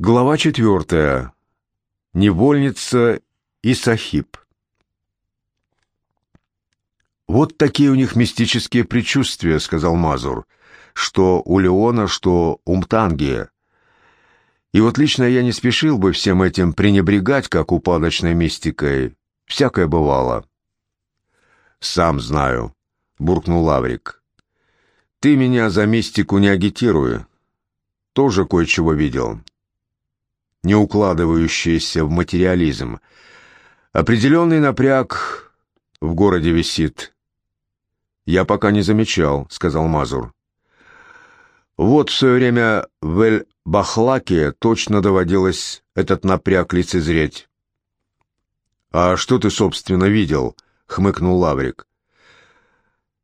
Глава четвертая. Невольница и Сахиб. «Вот такие у них мистические предчувствия», — сказал Мазур, — «что у Леона, что у Мтанги. И вот лично я не спешил бы всем этим пренебрегать, как упадочной мистикой. Всякое бывало». «Сам знаю», — буркнул Лаврик. «Ты меня за мистику не агитируй. Тоже кое-чего видел» не укладывающееся в материализм. Определенный напряг в городе висит. «Я пока не замечал», — сказал Мазур. «Вот в свое время в Эль-Бахлаке точно доводилось этот напряг лицезреть». «А что ты, собственно, видел?» — хмыкнул Лаврик.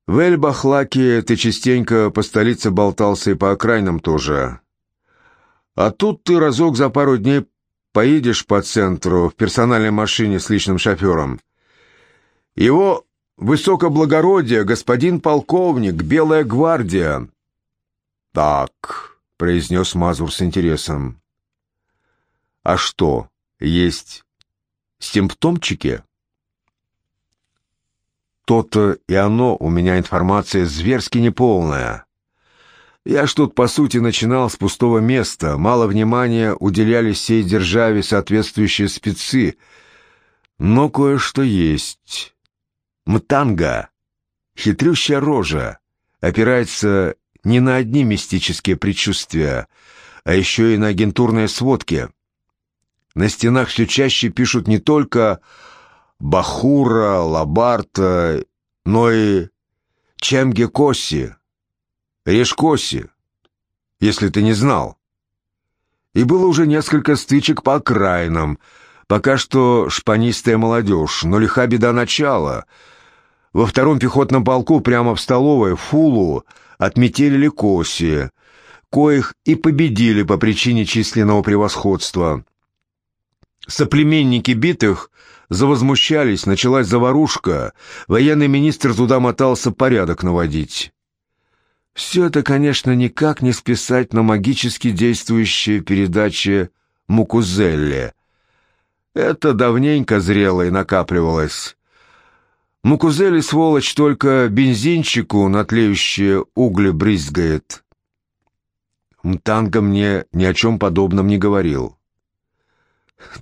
«В Эль-Бахлаке ты частенько по столице болтался и по окраинам тоже. А тут ты разок за пару дней поедешь по центру в персональной машине с личным шофером. Его высокоблагородие, господин полковник, Белая гвардия. Так, произнес Мазур с интересом. А что, есть симптомчики? То-то и оно, у меня информация зверски неполная. Я ж тут, по сути, начинал с пустого места, мало внимания уделяли всей державе соответствующие спецы, но кое-что есть. Мтанга, хитрющая рожа, опирается не на одни мистические предчувствия, а еще и на агентурные сводки. На стенах все чаще пишут не только Бахура, Лабарта, но и Чемге Коси, Решкоси, если ты не знал. И было уже несколько стычек по окраинам, пока что шпанистая молодежь, но лиха беда начала. Во втором пехотном полку прямо в столовой Фулу отметили Коси, коих и победили по причине численного превосходства. Соплеменники битых завозмущались, началась заварушка, военный министр туда мотался порядок наводить. Все это, конечно, никак не списать на магически действующие передачи Мукузелли. Это давненько зрело и накапливалось. Мукузели, сволочь, только бензинчику на тлеющие угли брызгает. Мтанга мне ни о чем подобном не говорил.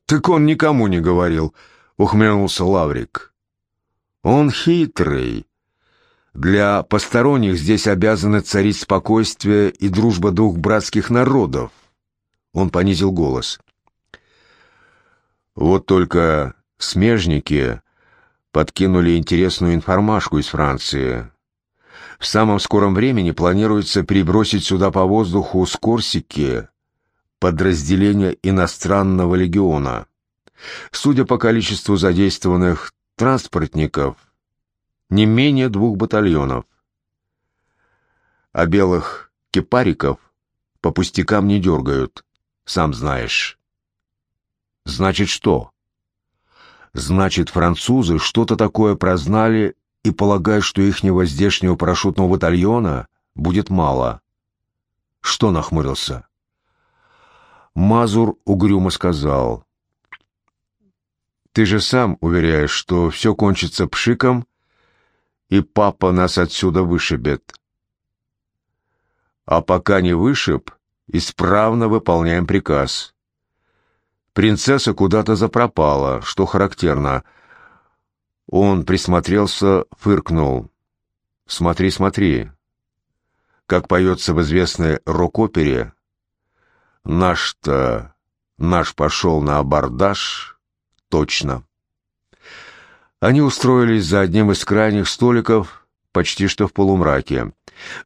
«Так он никому не говорил», — ухмыльнулся Лаврик. «Он хитрый, для посторонних здесь обязаны царить спокойствие и дружба двух братских народов. Он понизил голос. Вот только смежники подкинули интересную информашку из Франции. В самом скором времени планируется перебросить сюда по воздуху с Корсики подразделение иностранного легиона. Судя по количеству задействованных транспортников – не менее двух батальонов. А белых кипариков по пустякам не дергают, сам знаешь. Значит, что? Значит, французы что-то такое прознали и полагают, что ихнего здешнего парашютного батальона будет мало. Что нахмурился? Мазур угрюмо сказал. «Ты же сам уверяешь, что все кончится пшиком, и папа нас отсюда вышибет. А пока не вышиб, исправно выполняем приказ. Принцесса куда-то запропала, что характерно. Он присмотрелся, фыркнул. «Смотри, смотри». Как поется в известной рок-опере, «Наш-то, наш пошел на абордаж, точно». Они устроились за одним из крайних столиков, почти что в полумраке.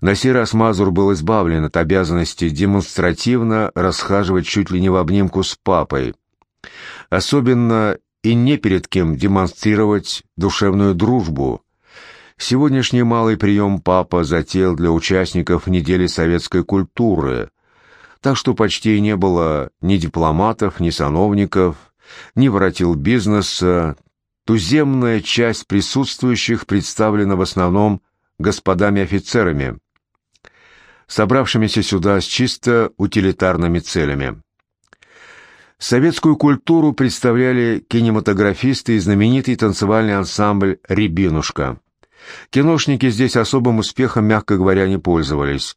На сей раз Мазур был избавлен от обязанности демонстративно расхаживать чуть ли не в обнимку с папой. Особенно и не перед кем демонстрировать душевную дружбу. Сегодняшний малый прием папа затеял для участников недели советской культуры, так что почти не было ни дипломатов, ни сановников, ни воротил бизнеса, Туземная часть присутствующих представлена в основном господами-офицерами, собравшимися сюда с чисто утилитарными целями. Советскую культуру представляли кинематографисты и знаменитый танцевальный ансамбль «Рябинушка». Киношники здесь особым успехом, мягко говоря, не пользовались,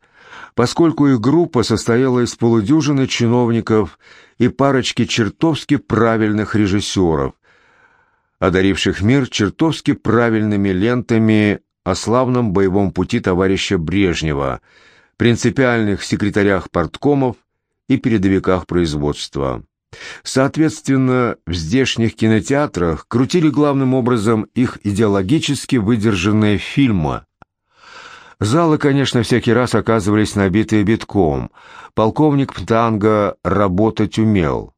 поскольку их группа состояла из полудюжины чиновников и парочки чертовски правильных режиссеров, одаривших мир чертовски правильными лентами о славном боевом пути товарища Брежнева, принципиальных секретарях порткомов и передовиках производства. Соответственно, в здешних кинотеатрах крутили главным образом их идеологически выдержанные фильмы. Залы, конечно, всякий раз оказывались набитые битком. Полковник Птанга работать умел.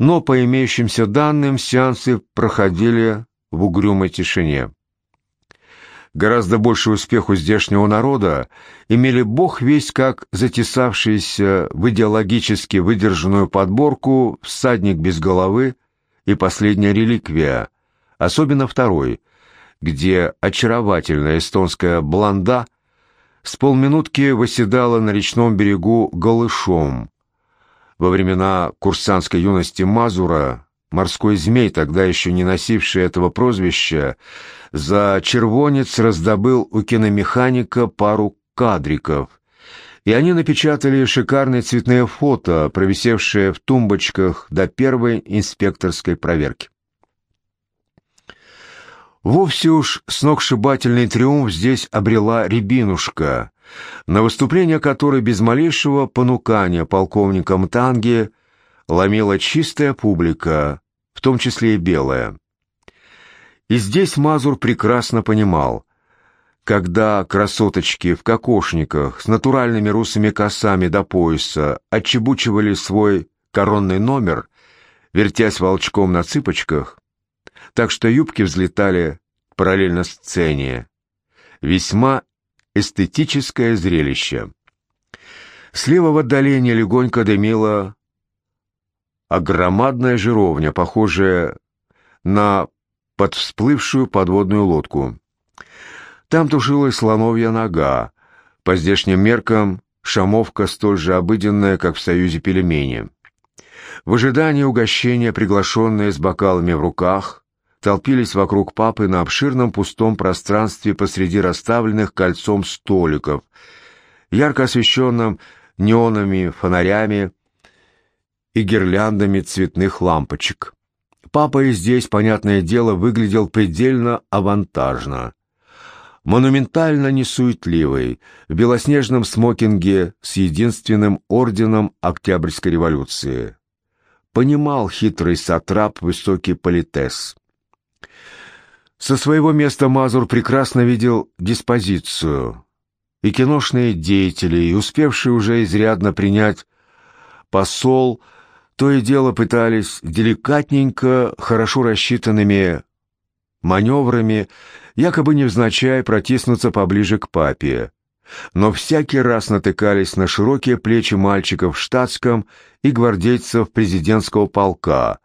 Но по имеющимся данным сеансы проходили в угрюмой тишине. Гораздо больше успех у здешнего народа имели бог весть как затесавшиеся в идеологически выдержанную подборку «Всадник без головы» и «Последняя реликвия», особенно второй, где очаровательная эстонская блонда с полминутки восседала на речном берегу голышом. Во времена курсантской юности Мазура Морской змей, тогда еще не носивший этого прозвища, за червонец раздобыл у киномеханика пару кадриков, и они напечатали шикарные цветные фото, провисевшие в тумбочках до первой инспекторской проверки. Вовсе уж сногсшибательный триумф здесь обрела Рябинушка, на выступление которой без малейшего понукания полковником Танги ломила чистая публика, в том числе и белая. И здесь Мазур прекрасно понимал, когда красоточки в кокошниках с натуральными русыми косами до пояса отчебучивали свой коронный номер, вертясь волчком на цыпочках, так что юбки взлетали параллельно сцене. Весьма эстетическое зрелище. Слева в отдалении легонько дымила а громадная жировня, похожая на подвсплывшую подводную лодку. Там тушилась слоновья нога, по здешним меркам шамовка столь же обыденная, как в Союзе пельмени. В ожидании угощения, приглашенные с бокалами в руках, толпились вокруг папы на обширном пустом пространстве посреди расставленных кольцом столиков, ярко освещенном неонами, фонарями, и гирляндами цветных лампочек. Папа и здесь, понятное дело, выглядел предельно авантажно. Монументально несуетливый, в белоснежном смокинге с единственным орденом Октябрьской революции. Понимал хитрый сатрап высокий политес. Со своего места Мазур прекрасно видел диспозицию. И киношные деятели, и успевшие уже изрядно принять посол – то и дело пытались деликатненько, хорошо рассчитанными маневрами, якобы невзначай протиснуться поближе к папе. Но всякий раз натыкались на широкие плечи мальчиков в штатском и гвардейцев президентского полка,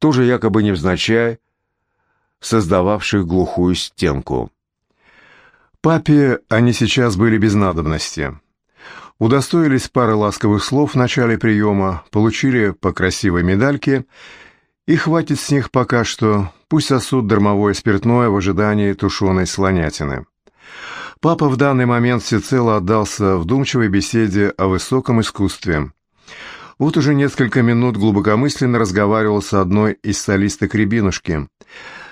тоже якобы невзначай, создававших глухую стенку. Папе они сейчас были без надобности удостоились пары ласковых слов в начале приема, получили по красивой медальке, и хватит с них пока что, пусть сосут дармовое спиртное в ожидании тушеной слонятины. Папа в данный момент всецело отдался вдумчивой беседе о высоком искусстве. Вот уже несколько минут глубокомысленно разговаривал с одной из солисток Рябинушки,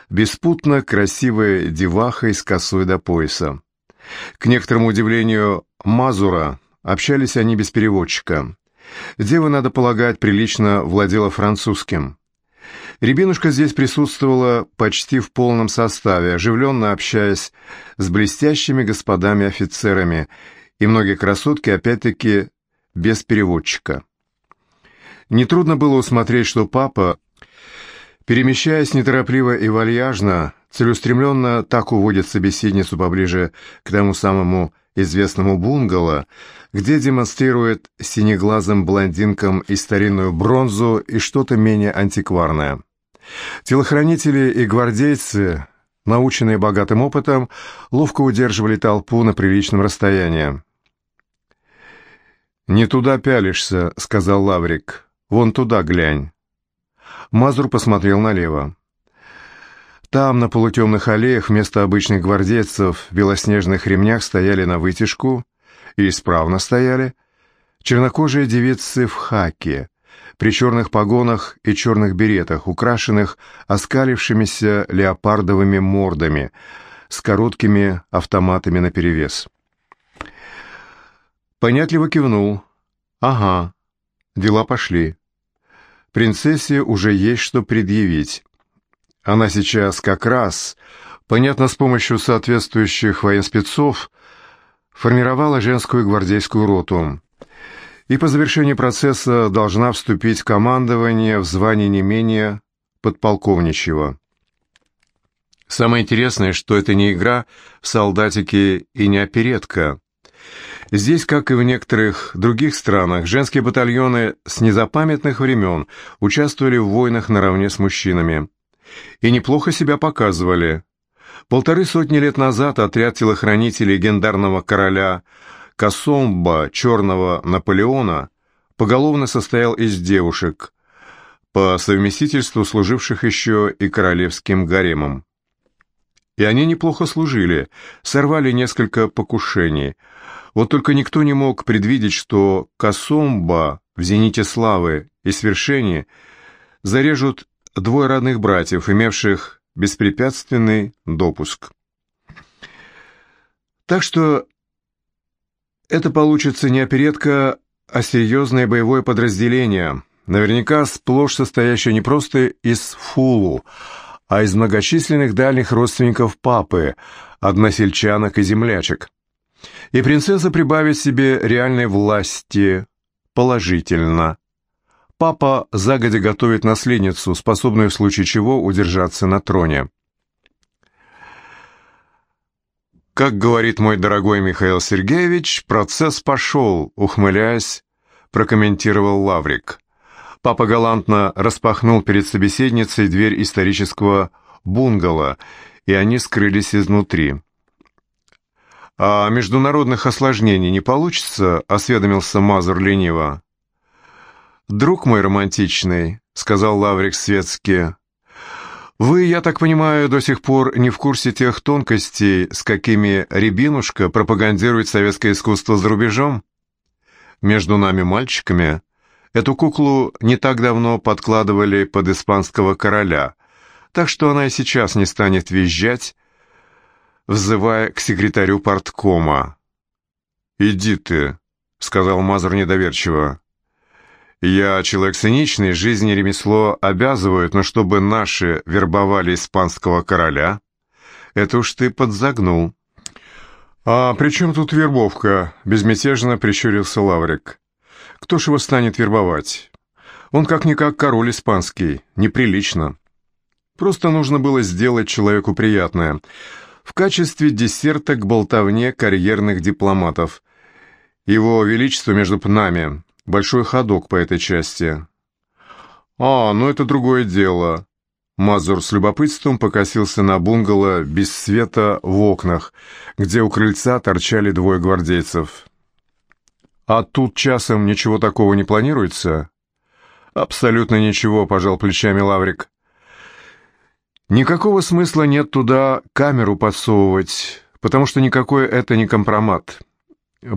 беспутно красивой девахой с косой до пояса. К некоторому удивлению Мазура, Общались они без переводчика. Дева, надо полагать, прилично владела французским. Рябинушка здесь присутствовала почти в полном составе, оживленно общаясь с блестящими господами-офицерами, и многие красотки, опять-таки, без переводчика. Нетрудно было усмотреть, что папа, перемещаясь неторопливо и вальяжно, целеустремленно так уводит собеседницу поближе к тому самому известному бунгало, где демонстрирует синеглазым блондинкам и старинную бронзу, и что-то менее антикварное. Телохранители и гвардейцы, наученные богатым опытом, ловко удерживали толпу на приличном расстоянии. «Не туда пялишься», — сказал Лаврик. «Вон туда глянь». Мазур посмотрел налево. Там, на полутемных аллеях, вместо обычных гвардейцев в белоснежных ремнях стояли на вытяжку, и исправно стояли, чернокожие девицы в хаке, при черных погонах и черных беретах, украшенных оскалившимися леопардовыми мордами, с короткими автоматами наперевес. Понятливо кивнул. «Ага, дела пошли. Принцессе уже есть что предъявить. Она сейчас как раз, понятно, с помощью соответствующих военспецов, формировала женскую гвардейскую роту» и по завершении процесса должна вступить в командование в звании не менее подполковничьего. Самое интересное, что это не игра в солдатики и не оперетка. Здесь, как и в некоторых других странах, женские батальоны с незапамятных времен участвовали в войнах наравне с мужчинами. И неплохо себя показывали. Полторы сотни лет назад отряд телохранителей легендарного короля Косомба черного Наполеона поголовно состоял из девушек, по совместительству служивших еще и королевским гаремом. И они неплохо служили, сорвали несколько покушений. Вот только никто не мог предвидеть, что Косомба в зените славы и свершения зарежут двое родных братьев, имевших беспрепятственный допуск. Так что это получится не оперетка, а серьезное боевое подразделение, наверняка сплошь состоящее не просто из фулу, а из многочисленных дальних родственников папы, односельчанок и землячек. И принцесса прибавит себе реальной власти положительно. Папа загодя готовит наследницу, способную в случае чего удержаться на троне. Как говорит мой дорогой Михаил Сергеевич, процесс пошел, ухмыляясь, прокомментировал Лаврик. Папа галантно распахнул перед собеседницей дверь исторического бунгало, и они скрылись изнутри. «А международных осложнений не получится?» — осведомился Мазур лениво. «Друг мой романтичный», — сказал Лаврик светски, вы, я так понимаю, до сих пор не в курсе тех тонкостей, с какими Рябинушка пропагандирует советское искусство за рубежом? Между нами, мальчиками, эту куклу не так давно подкладывали под испанского короля, так что она и сейчас не станет визжать, взывая к секретарю порткома. «Иди ты», — сказал Мазур недоверчиво. Я человек циничный, жизнь и ремесло обязывают, но чтобы наши вербовали испанского короля, это уж ты подзагнул. А при чем тут вербовка? Безмятежно прищурился Лаврик. Кто ж его станет вербовать? Он как-никак король испанский, неприлично. Просто нужно было сделать человеку приятное. В качестве десерта к болтовне карьерных дипломатов. Его Величество между нами, Большой ходок по этой части. А, ну это другое дело. Мазур с любопытством покосился на бунгало без света в окнах, где у крыльца торчали двое гвардейцев. «А тут часом ничего такого не планируется?» «Абсолютно ничего», — пожал плечами Лаврик. «Никакого смысла нет туда камеру подсовывать, потому что никакой это не компромат.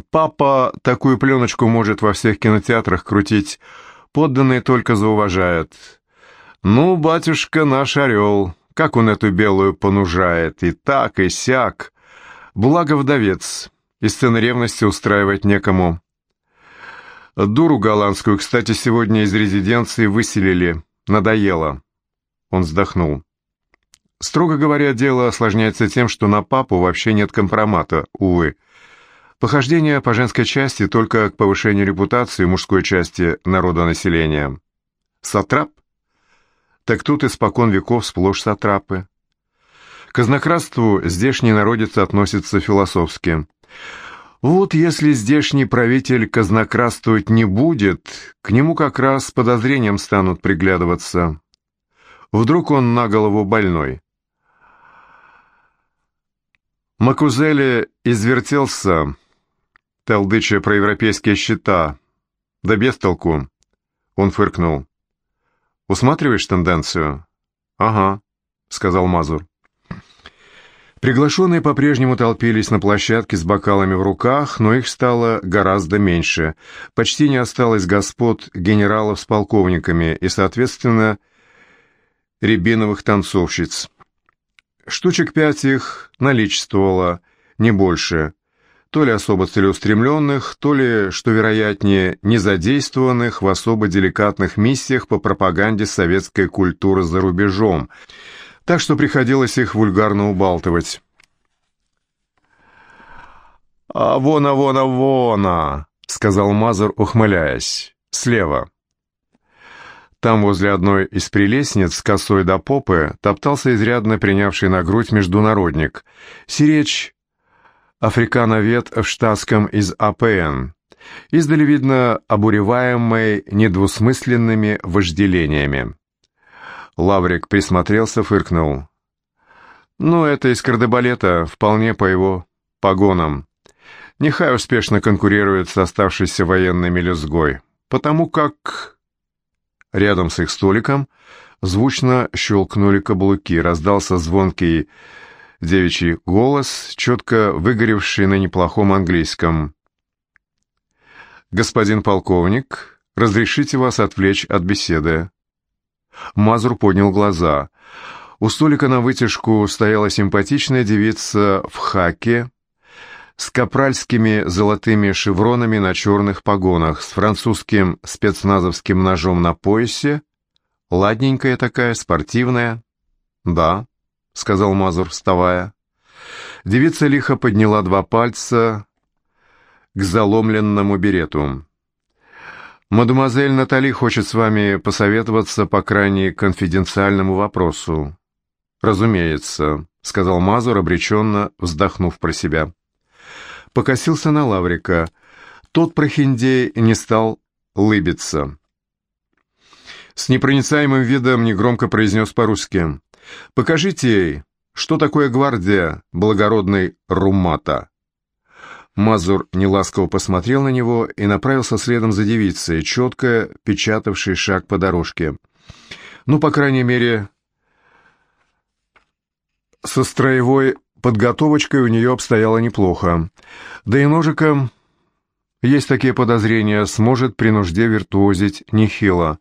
Папа такую пленочку может во всех кинотеатрах крутить, подданные только зауважают. Ну, батюшка наш орел, как он эту белую понужает, и так, и сяк. Благо вдовец, и сцены ревности устраивать некому. Дуру голландскую, кстати, сегодня из резиденции выселили, надоело. Он вздохнул. Строго говоря, дело осложняется тем, что на папу вообще нет компромата, увы. Похождение по женской части только к повышению репутации мужской части народонаселения. Сатрап? Так тут испокон веков сплошь сатрапы. К изнократству здешний народец относится философски. Вот если здешний правитель казнократствовать не будет, к нему как раз с подозрением станут приглядываться. Вдруг он на голову больной. Макузели извертелся, толдыча про европейские счета. Да без толку. Он фыркнул. Усматриваешь тенденцию?» «Ага», — сказал Мазур. Приглашенные по-прежнему толпились на площадке с бокалами в руках, но их стало гораздо меньше. Почти не осталось господ генералов с полковниками и, соответственно, рябиновых танцовщиц. Штучек пять их наличествовало, не больше. То ли особо целеустремленных, то ли, что вероятнее, не задействованных в особо деликатных миссиях по пропаганде советской культуры за рубежом, так что приходилось их вульгарно убалтывать. «А вона, вона, вона!» — сказал Мазур, ухмыляясь. «Слева». Там, возле одной из прелестниц с косой до попы, топтался изрядно принявший на грудь международник. Сиречь африкановед в штатском из АПН. Издали видно обуреваемый недвусмысленными вожделениями. Лаврик присмотрелся, фыркнул. «Ну, это из кардебалета, вполне по его погонам. Нехай успешно конкурирует с оставшейся военной мелюзгой, потому как Рядом с их столиком звучно щелкнули каблуки, раздался звонкий девичий голос, четко выгоревший на неплохом английском. «Господин полковник, разрешите вас отвлечь от беседы?» Мазур поднял глаза. У столика на вытяжку стояла симпатичная девица в хаке, с капральскими золотыми шевронами на черных погонах, с французским спецназовским ножом на поясе, ладненькая такая, спортивная. «Да», — сказал Мазур, вставая. Девица лихо подняла два пальца к заломленному берету. «Мадемуазель Натали хочет с вами посоветоваться по крайне конфиденциальному вопросу». «Разумеется», — сказал Мазур, обреченно вздохнув про себя покосился на Лаврика. Тот прохиндей не стал лыбиться. С непроницаемым видом негромко произнес по-русски. «Покажите ей, что такое гвардия благородной Румата». Мазур неласково посмотрел на него и направился следом за девицей, четко печатавший шаг по дорожке. Ну, по крайней мере, со строевой подготовочкой у нее обстояло неплохо. Да и ножиком, есть такие подозрения, сможет при нужде виртуозить нехило.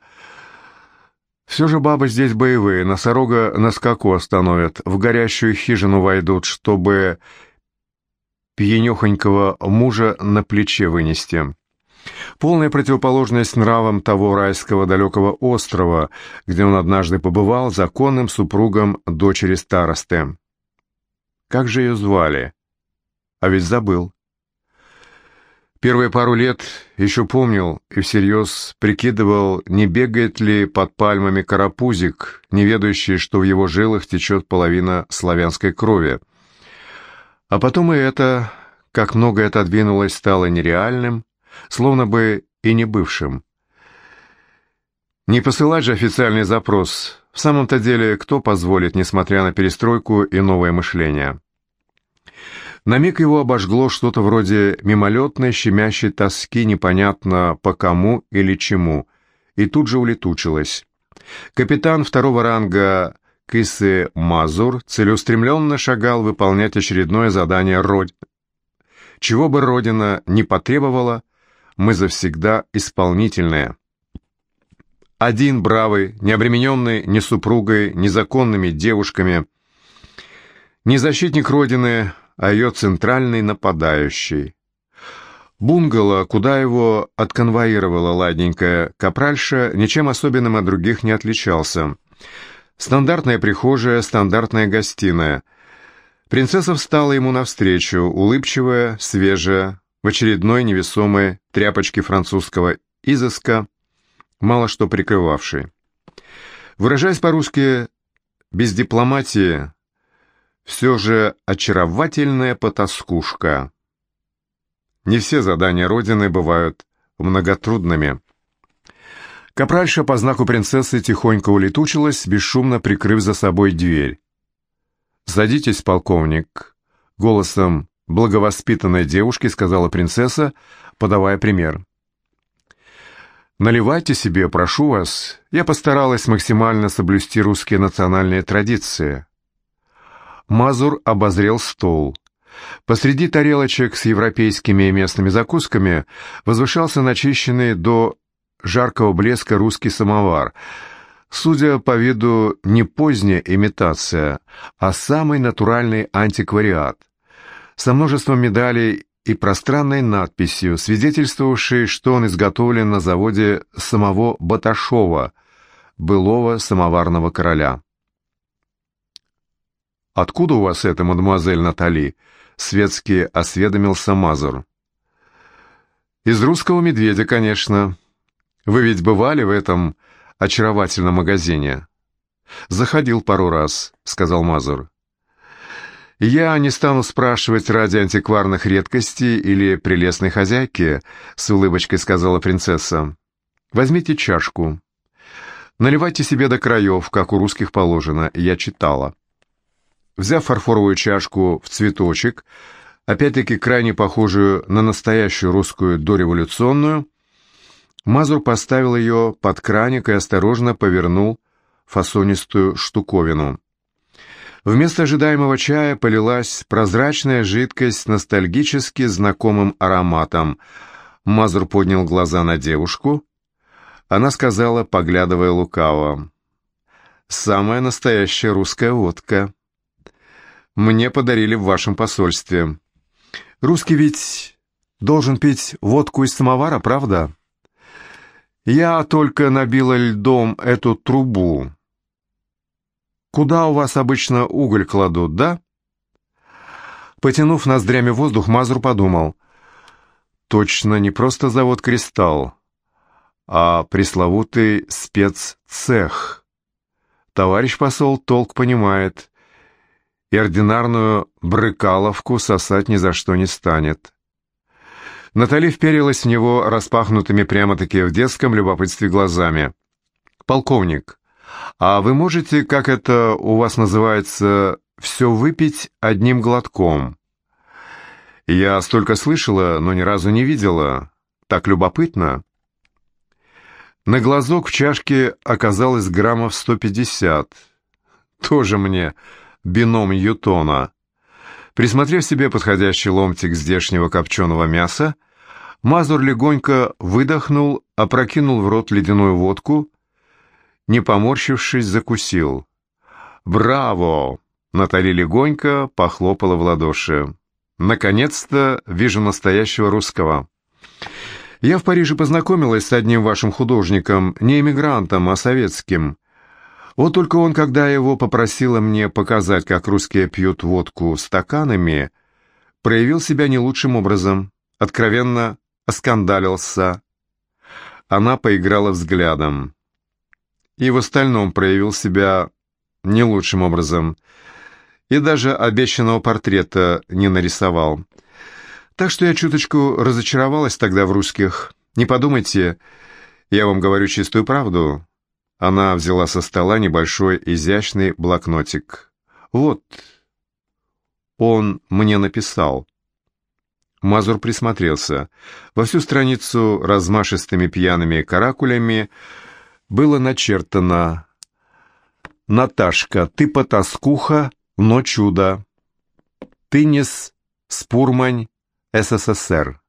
Все же бабы здесь боевые, носорога на скаку остановят, в горящую хижину войдут, чтобы пьянехонького мужа на плече вынести. Полная противоположность нравам того райского далекого острова, где он однажды побывал законным супругом дочери старосты. Как же ее звали? А ведь забыл. Первые пару лет еще помнил и всерьез прикидывал, не бегает ли под пальмами карапузик, не ведающий, что в его жилах течет половина славянской крови. А потом и это, как многое отодвинулось, стало нереальным, словно бы и не бывшим. Не посылать же официальный запрос, в самом-то деле, кто позволит, несмотря на перестройку и новое мышление? На миг его обожгло что-то вроде мимолетной щемящей тоски, непонятно по кому или чему, и тут же улетучилось. Капитан второго ранга Кысы Мазур целеустремленно шагал выполнять очередное задание Родины. Чего бы Родина не потребовала, мы завсегда исполнительные. Один бравый, не обремененный ни супругой, ни законными девушками, не защитник Родины, а ее центральный нападающий. Бунгало, куда его отконвоировала ладненькая капральша, ничем особенным от других не отличался. Стандартная прихожая, стандартная гостиная. Принцесса встала ему навстречу, улыбчивая, свежая, в очередной невесомой тряпочке французского изыска, мало что прикрывавший. Выражаясь по-русски, без дипломатии, все же очаровательная потаскушка. Не все задания Родины бывают многотрудными. Капральша по знаку принцессы тихонько улетучилась, бесшумно прикрыв за собой дверь. «Садитесь, полковник», — голосом благовоспитанной девушки сказала принцесса, подавая пример. «Наливайте себе, прошу вас. Я постаралась максимально соблюсти русские национальные традиции». Мазур обозрел стол. Посреди тарелочек с европейскими и местными закусками возвышался начищенный до жаркого блеска русский самовар. Судя по виду, не поздняя имитация, а самый натуральный антиквариат. Со множеством медалей и пространной надписью, свидетельствовавшей, что он изготовлен на заводе самого Баташова, былого самоварного короля. «Откуда у вас это, мадемуазель Натали?» — светски осведомился Мазур. «Из русского медведя, конечно. Вы ведь бывали в этом очаровательном магазине?» «Заходил пару раз», — сказал Мазур. «Я не стану спрашивать ради антикварных редкостей или прелестной хозяйки», — с улыбочкой сказала принцесса. «Возьмите чашку. Наливайте себе до краев, как у русских положено, я читала». Взяв фарфоровую чашку в цветочек, опять-таки крайне похожую на настоящую русскую дореволюционную, Мазур поставил ее под краник и осторожно повернул фасонистую штуковину. Вместо ожидаемого чая полилась прозрачная жидкость с ностальгически знакомым ароматом. Мазур поднял глаза на девушку. Она сказала, поглядывая лукаво, «Самая настоящая русская водка. Мне подарили в вашем посольстве. Русский ведь должен пить водку из самовара, правда? Я только набила льдом эту трубу». Куда у вас обычно уголь кладут, да? Потянув ноздрями воздух, Мазур подумал. Точно не просто завод «Кристалл», а пресловутый спеццех. Товарищ посол толк понимает, и ординарную брыкаловку сосать ни за что не станет. Натали вперилась в него распахнутыми прямо-таки в детском любопытстве глазами. «Полковник, а вы можете, как это у вас называется, все выпить одним глотком? Я столько слышала, но ни разу не видела. Так любопытно. На глазок в чашке оказалось граммов 150. Тоже мне бином Ютона. Присмотрев себе подходящий ломтик здешнего копченого мяса, Мазур легонько выдохнул, опрокинул в рот ледяную водку не поморщившись, закусил. «Браво!» — Натали легонько похлопала в ладоши. «Наконец-то вижу настоящего русского». «Я в Париже познакомилась с одним вашим художником, не эмигрантом, а советским. Вот только он, когда его попросила мне показать, как русские пьют водку стаканами, проявил себя не лучшим образом, откровенно оскандалился». Она поиграла взглядом и в остальном проявил себя не лучшим образом, и даже обещанного портрета не нарисовал. Так что я чуточку разочаровалась тогда в русских. Не подумайте, я вам говорю чистую правду. Она взяла со стола небольшой изящный блокнотик. Вот, он мне написал. Мазур присмотрелся. Во всю страницу размашистыми пьяными каракулями было начертано «Наташка, ты потаскуха, но чудо. Тынес Спурмань, СССР».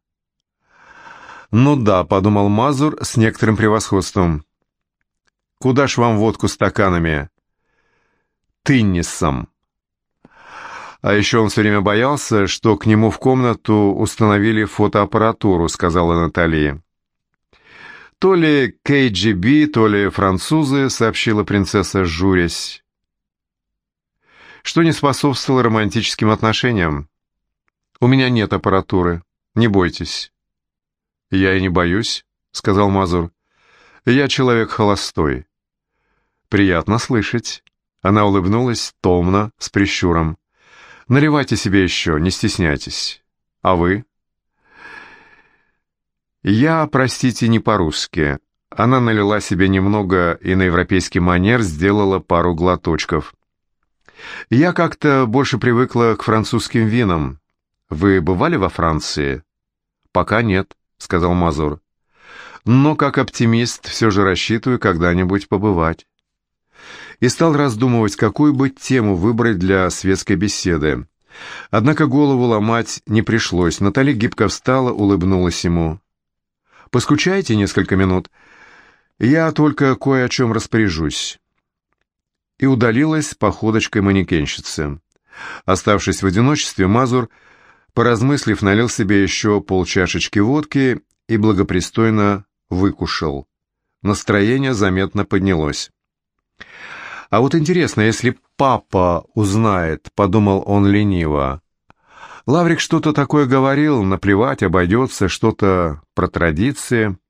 «Ну да», — подумал Мазур с некоторым превосходством. «Куда ж вам водку стаканами?» «Тыннисом». А еще он все время боялся, что к нему в комнату установили фотоаппаратуру, сказала Наталья. То ли КГБ, то ли французы, сообщила принцесса, журясь. Что не способствовало романтическим отношениям. У меня нет аппаратуры, не бойтесь. Я и не боюсь, сказал Мазур. Я человек холостой. Приятно слышать. Она улыбнулась томно, с прищуром. Наливайте себе еще, не стесняйтесь. А вы? «Я, простите, не по-русски». Она налила себе немного и на европейский манер сделала пару глоточков. «Я как-то больше привыкла к французским винам. Вы бывали во Франции?» «Пока нет», — сказал Мазур. но как оптимист все же рассчитываю когда-нибудь побывать. И стал раздумывать, какую бы тему выбрать для светской беседы. Однако голову ломать не пришлось. Натали гибко встала, улыбнулась ему. «Поскучайте несколько минут. Я только кое о чем распоряжусь». И удалилась походочкой манекенщицы. Оставшись в одиночестве, Мазур, поразмыслив, налил себе еще полчашечки водки и благопристойно выкушал. Настроение заметно поднялось. «А вот интересно, если папа узнает», — подумал он лениво. Лаврик что-то такое говорил, наплевать, обойдется, что-то про традиции —